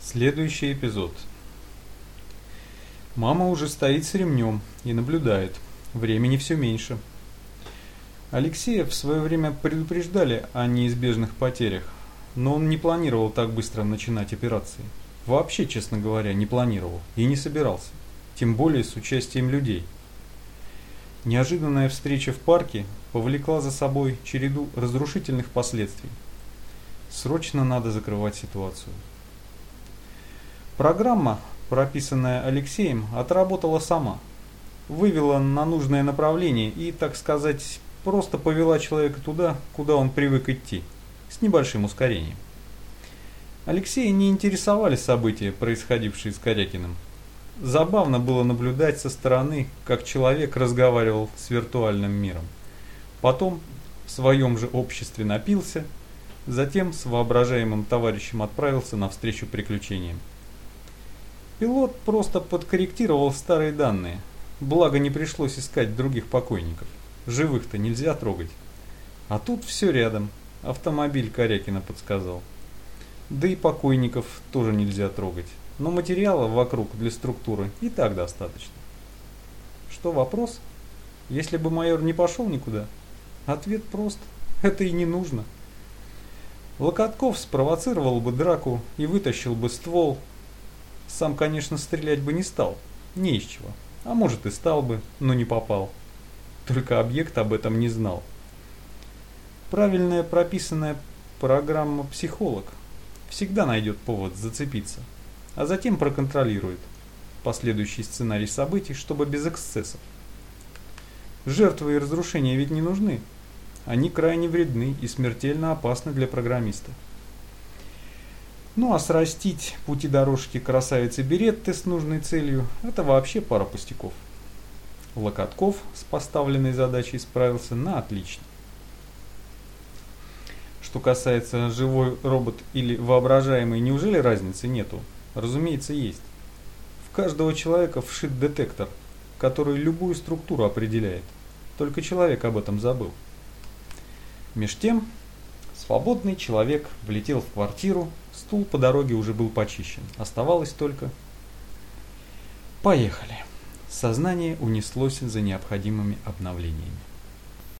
Следующий эпизод. Мама уже стоит с ремнем и наблюдает. Времени все меньше. Алексея в свое время предупреждали о неизбежных потерях, но он не планировал так быстро начинать операции. Вообще, честно говоря, не планировал и не собирался, тем более с участием людей. Неожиданная встреча в парке повлекла за собой череду разрушительных последствий. Срочно надо закрывать ситуацию. Программа, прописанная Алексеем, отработала сама. Вывела на нужное направление и, так сказать, просто повела человека туда, куда он привык идти, с небольшим ускорением. Алексея не интересовали события, происходившие с Корякиным. Забавно было наблюдать со стороны, как человек разговаривал с виртуальным миром. Потом в своем же обществе напился, затем с воображаемым товарищем отправился навстречу приключениям. Пилот просто подкорректировал старые данные, благо не пришлось искать других покойников. Живых-то нельзя трогать. А тут все рядом, автомобиль Корякина подсказал. Да и покойников тоже нельзя трогать, но материала вокруг для структуры и так достаточно. Что вопрос? Если бы майор не пошел никуда? Ответ прост. Это и не нужно. Локотков спровоцировал бы драку и вытащил бы ствол, сам, конечно, стрелять бы не стал, не из чего. А может и стал бы, но не попал. Только объект об этом не знал. Правильная прописанная программа «Психолог» всегда найдет повод зацепиться, а затем проконтролирует последующий сценарий событий, чтобы без эксцессов. Жертвы и разрушения ведь не нужны. Они крайне вредны и смертельно опасны для программиста. Ну а срастить пути дорожки красавицы Беретты с нужной целью – это вообще пара пустяков. Локотков с поставленной задачей справился на отлично. Что касается живой робот или воображаемый, неужели разницы нету? Разумеется, есть. В каждого человека вшит детектор, который любую структуру определяет. Только человек об этом забыл. Меж тем, свободный человек влетел в квартиру, Стул по дороге уже был почищен. Оставалось только... Поехали. Сознание унеслось за необходимыми обновлениями.